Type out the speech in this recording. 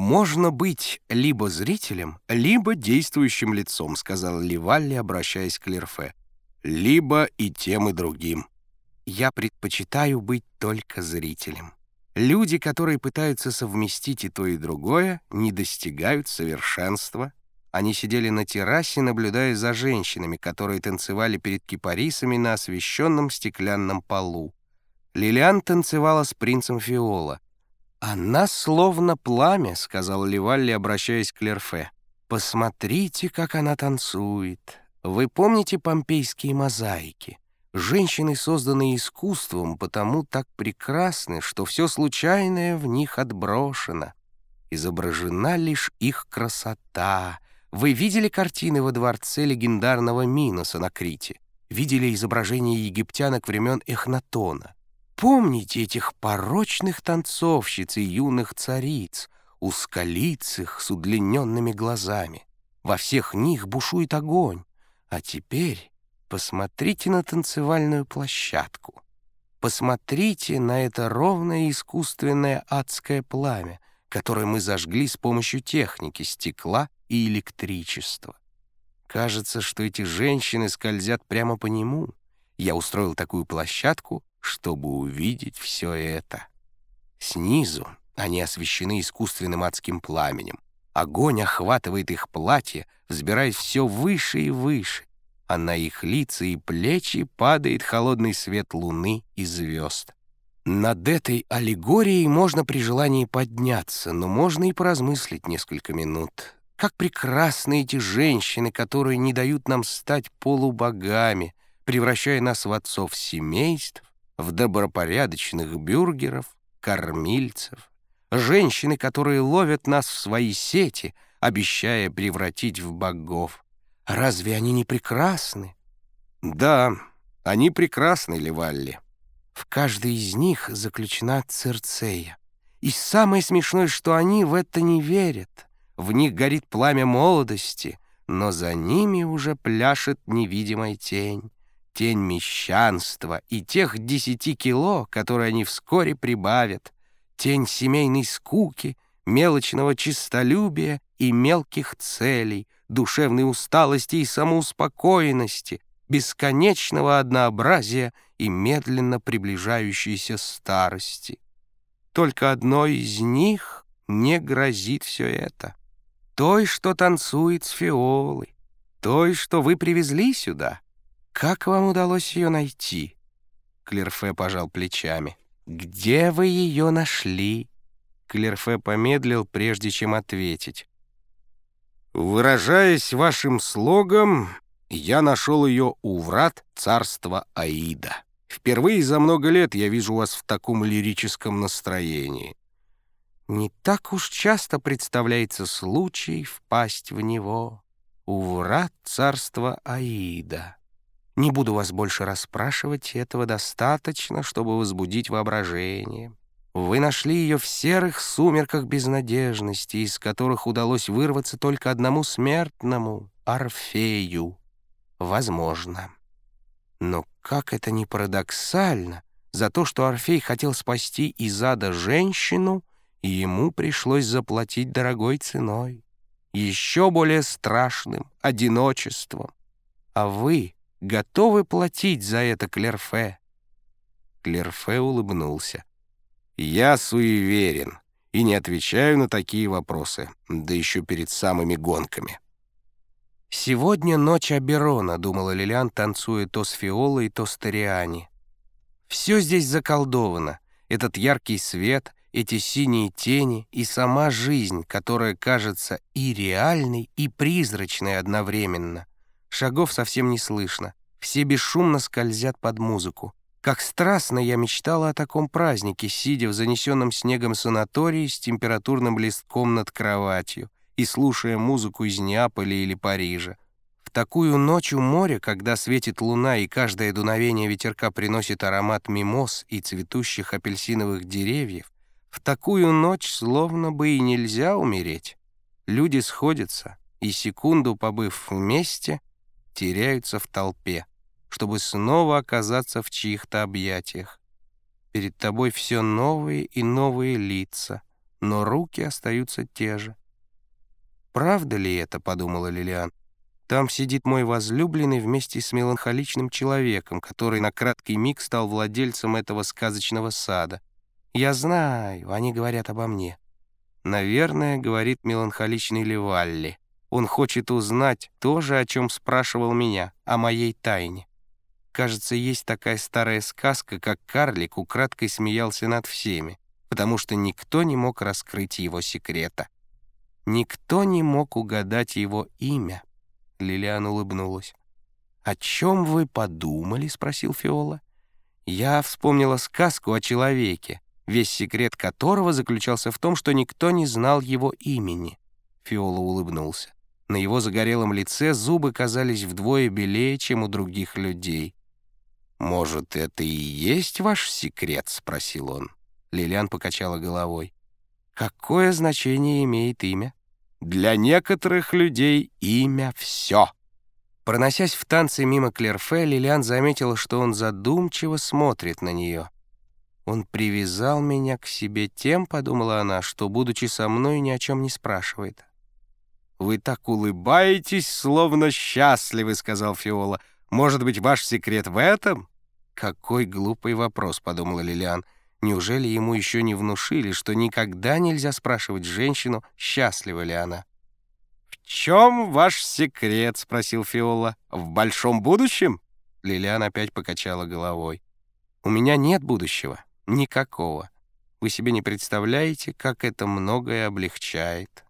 «Можно быть либо зрителем, либо действующим лицом», сказал Ливалли, обращаясь к Лерфе. «Либо и тем, и другим. Я предпочитаю быть только зрителем. Люди, которые пытаются совместить и то, и другое, не достигают совершенства. Они сидели на террасе, наблюдая за женщинами, которые танцевали перед кипарисами на освещенном стеклянном полу. Лилиан танцевала с принцем Фиола. «Она словно пламя», — сказал Ливалли, обращаясь к Лерфе. «Посмотрите, как она танцует. Вы помните помпейские мозаики? Женщины, созданные искусством, потому так прекрасны, что все случайное в них отброшено. Изображена лишь их красота. Вы видели картины во дворце легендарного Миноса на Крите? Видели изображения египтянок времен Эхнатона? Помните этих порочных танцовщиц и юных цариц, узколицых с удлиненными глазами? Во всех них бушует огонь. А теперь Посмотрите на танцевальную площадку. Посмотрите на это ровное искусственное адское пламя, которое мы зажгли с помощью техники, стекла и электричества. Кажется, что эти женщины скользят прямо по нему. Я устроил такую площадку, чтобы увидеть все это. Снизу они освещены искусственным адским пламенем. Огонь охватывает их платье, взбираясь все выше и выше а на их лица и плечи падает холодный свет луны и звезд. Над этой аллегорией можно при желании подняться, но можно и поразмыслить несколько минут. Как прекрасны эти женщины, которые не дают нам стать полубогами, превращая нас в отцов семейств, в добропорядочных бюргеров, кормильцев. Женщины, которые ловят нас в свои сети, обещая превратить в богов. Разве они не прекрасны? Да, они прекрасны, Левалли. В каждой из них заключена Церцея. И самое смешное, что они в это не верят. В них горит пламя молодости, но за ними уже пляшет невидимая тень. Тень мещанства и тех десяти кило, которые они вскоре прибавят. Тень семейной скуки, мелочного честолюбия и мелких целей — душевной усталости и самоуспокоенности, бесконечного однообразия и медленно приближающейся старости. Только одной из них не грозит все это. Той, что танцует с фиолой, той, что вы привезли сюда. Как вам удалось ее найти?» Клерфе пожал плечами. «Где вы ее нашли?» Клерфе помедлил, прежде чем ответить. Выражаясь вашим слогом, я нашел ее у врат царства Аида. Впервые за много лет я вижу вас в таком лирическом настроении. Не так уж часто представляется случай впасть в него. У врат царства Аида. Не буду вас больше расспрашивать, этого достаточно, чтобы возбудить воображение. Вы нашли ее в серых сумерках безнадежности, из которых удалось вырваться только одному смертному — Орфею. Возможно. Но как это не парадоксально, за то, что Орфей хотел спасти из ада женщину, ему пришлось заплатить дорогой ценой, еще более страшным — одиночеством. А вы готовы платить за это Клерфе? Клерфе улыбнулся. Я суеверен и не отвечаю на такие вопросы, да еще перед самыми гонками. «Сегодня ночь Аберона», — думала Лилиан, танцуя то с Фиолой, то с Ториани. «Все здесь заколдовано. Этот яркий свет, эти синие тени и сама жизнь, которая кажется и реальной, и призрачной одновременно. Шагов совсем не слышно. Все бесшумно скользят под музыку. Как страстно я мечтала о таком празднике, сидя в занесенном снегом санатории с температурным листком над кроватью и слушая музыку из Неаполя или Парижа. В такую ночь у моря, когда светит луна и каждое дуновение ветерка приносит аромат мимоз и цветущих апельсиновых деревьев, в такую ночь словно бы и нельзя умереть. Люди сходятся, и секунду побыв вместе, теряются в толпе чтобы снова оказаться в чьих-то объятиях. Перед тобой все новые и новые лица, но руки остаются те же. «Правда ли это?» — подумала Лилиан. «Там сидит мой возлюбленный вместе с меланхоличным человеком, который на краткий миг стал владельцем этого сказочного сада. Я знаю, они говорят обо мне». «Наверное, — говорит меланхоличный Левалли, — он хочет узнать то же, о чем спрашивал меня, о моей тайне. Кажется, есть такая старая сказка, как карлик украдкой смеялся над всеми, потому что никто не мог раскрыть его секрета». Никто не мог угадать его имя. Лилиан улыбнулась. «О чем вы подумали?» — спросил Фиола. «Я вспомнила сказку о человеке, весь секрет которого заключался в том, что никто не знал его имени». Фиола улыбнулся. На его загорелом лице зубы казались вдвое белее, чем у других людей. «Может, это и есть ваш секрет?» — спросил он. Лилиан покачала головой. «Какое значение имеет имя?» Для некоторых людей имя — все. Проносясь в танце мимо Клерфе, Лилиан заметила, что он задумчиво смотрит на нее. «Он привязал меня к себе тем, — подумала она, — что, будучи со мной, ни о чем не спрашивает». «Вы так улыбаетесь, словно счастливы», — сказал Фиола. «Может быть, ваш секрет в этом?» «Какой глупый вопрос», — подумала Лилиан. Неужели ему еще не внушили, что никогда нельзя спрашивать женщину, счастлива ли она? «В чем ваш секрет?» — спросил Фиола. «В большом будущем?» Лилиан опять покачала головой. «У меня нет будущего. Никакого. Вы себе не представляете, как это многое облегчает».